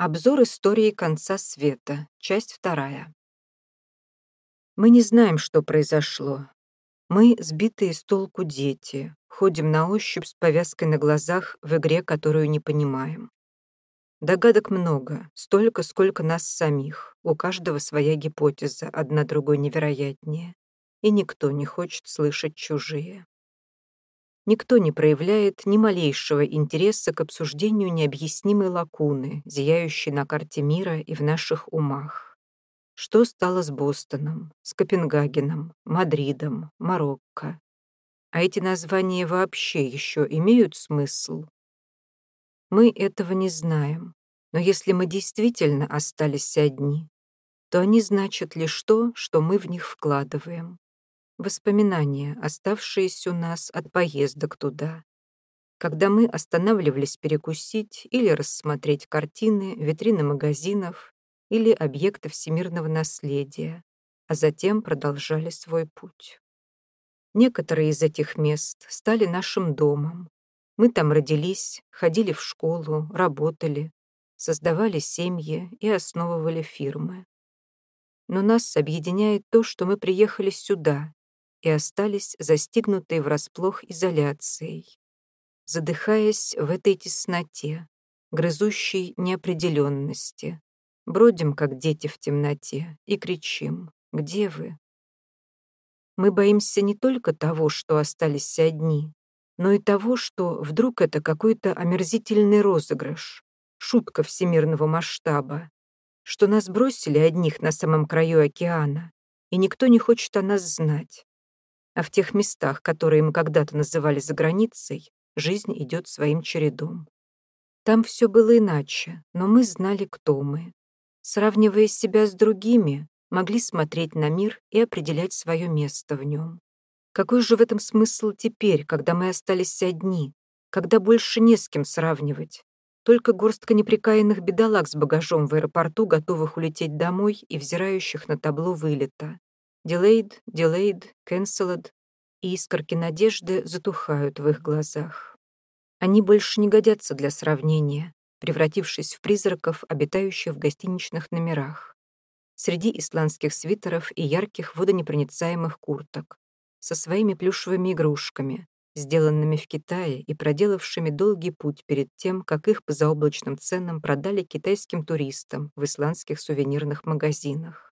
Обзор истории конца света. Часть вторая. Мы не знаем, что произошло. Мы, сбитые с толку дети, ходим на ощупь с повязкой на глазах в игре, которую не понимаем. Догадок много, столько, сколько нас самих. У каждого своя гипотеза, одна другой невероятнее. И никто не хочет слышать чужие. Никто не проявляет ни малейшего интереса к обсуждению необъяснимой лакуны, зияющей на карте мира и в наших умах. Что стало с Бостоном, с Копенгагеном, Мадридом, Марокко? А эти названия вообще еще имеют смысл? Мы этого не знаем, но если мы действительно остались одни, то они значат лишь то, что мы в них вкладываем. Воспоминания, оставшиеся у нас от поездок туда. Когда мы останавливались перекусить или рассмотреть картины, витрины магазинов или объекты всемирного наследия, а затем продолжали свой путь. Некоторые из этих мест стали нашим домом. Мы там родились, ходили в школу, работали, создавали семьи и основывали фирмы. Но нас объединяет то, что мы приехали сюда, и остались застигнутые врасплох изоляцией, задыхаясь в этой тесноте, грызущей неопределенности. Бродим, как дети в темноте, и кричим «Где вы?». Мы боимся не только того, что остались одни, но и того, что вдруг это какой-то омерзительный розыгрыш, шутка всемирного масштаба, что нас бросили одних на самом краю океана, и никто не хочет о нас знать, а в тех местах, которые мы когда-то называли за границей, жизнь идет своим чередом. Там все было иначе, но мы знали, кто мы. Сравнивая себя с другими, могли смотреть на мир и определять свое место в нем. Какой же в этом смысл теперь, когда мы остались одни, когда больше не с кем сравнивать? Только горстка неприкаянных бедолаг с багажом в аэропорту, готовых улететь домой и взирающих на табло вылета. Delayed, delayed, cancelled, и искорки надежды затухают в их глазах. Они больше не годятся для сравнения, превратившись в призраков, обитающих в гостиничных номерах. Среди исландских свитеров и ярких водонепроницаемых курток, со своими плюшевыми игрушками, сделанными в Китае и проделавшими долгий путь перед тем, как их по заоблачным ценам продали китайским туристам в исландских сувенирных магазинах.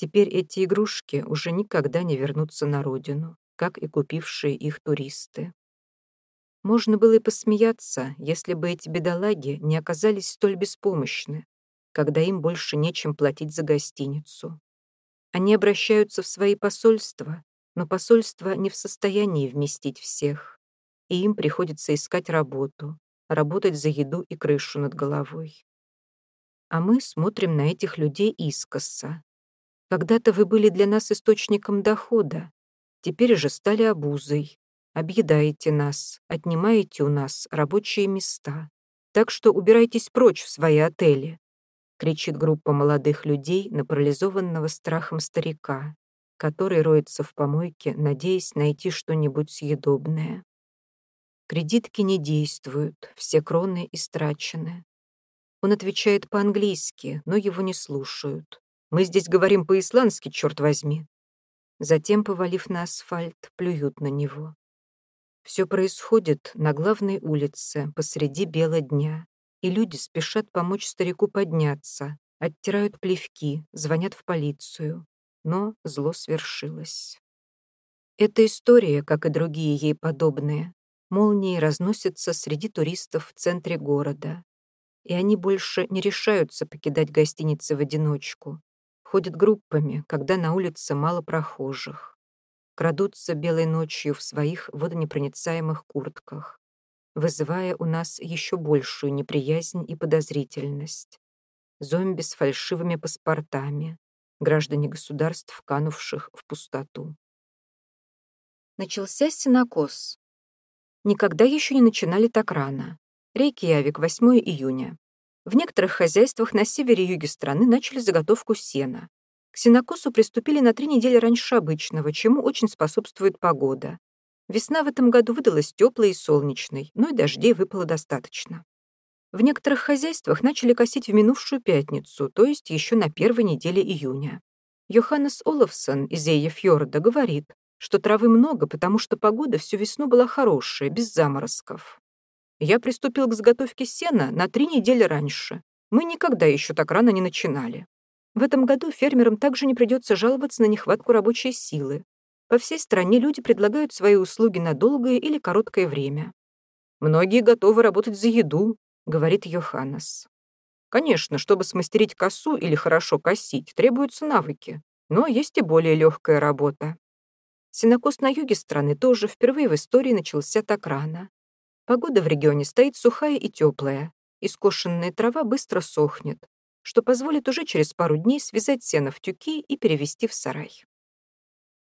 Теперь эти игрушки уже никогда не вернутся на родину, как и купившие их туристы. Можно было и посмеяться, если бы эти бедолаги не оказались столь беспомощны, когда им больше нечем платить за гостиницу. Они обращаются в свои посольства, но посольства не в состоянии вместить всех, и им приходится искать работу, работать за еду и крышу над головой. А мы смотрим на этих людей искоса, когда-то вы были для нас источником дохода, теперь же стали обузой. Объедаете нас, отнимаете у нас рабочие места. Так что убирайтесь прочь в свои отели», — кричит группа молодых людей на парализованного страхом старика, который роется в помойке, надеясь найти что-нибудь съедобное. Кредитки не действуют, все кроны истрачены. Он отвечает по-английски, но его не слушают. Мы здесь говорим по-исландски, черт возьми. Затем, повалив на асфальт, плюют на него. Все происходит на главной улице посреди бела дня, и люди спешат помочь старику подняться, оттирают плевки, звонят в полицию. Но зло свершилось. Эта история, как и другие ей подобные, молнией разносится среди туристов в центре города, и они больше не решаются покидать гостиницы в одиночку, ходят группами, когда на улице мало прохожих, крадутся белой ночью в своих водонепроницаемых куртках, вызывая у нас еще большую неприязнь и подозрительность. Зомби с фальшивыми паспортами, граждане государств, канувших в пустоту. Начался синокос. Никогда еще не начинали так рано. Рейкьявик, 8 июня. В некоторых хозяйствах на севере и юге страны начали заготовку сена. К сенокосу приступили на три недели раньше обычного, чему очень способствует погода. Весна в этом году выдалась теплой и солнечной, но и дождей выпало достаточно. В некоторых хозяйствах начали косить в минувшую пятницу, то есть еще на первой неделе июня. Йоханнес Олафсон из Эйефьорда говорит, что травы много, потому что погода всю весну была хорошая, без заморозков. Я приступил к заготовке сена на три недели раньше. Мы никогда еще так рано не начинали. В этом году фермерам также не придется жаловаться на нехватку рабочей силы. По всей стране люди предлагают свои услуги на долгое или короткое время. Многие готовы работать за еду, говорит Йоханнес. Конечно, чтобы смастерить косу или хорошо косить, требуются навыки, но есть и более легкая работа. Сенокос на юге страны тоже впервые в истории начался так рано. Погода в регионе стоит сухая и теплая, и скошенная трава быстро сохнет, что позволит уже через пару дней связать сено в тюки и перевести в сарай.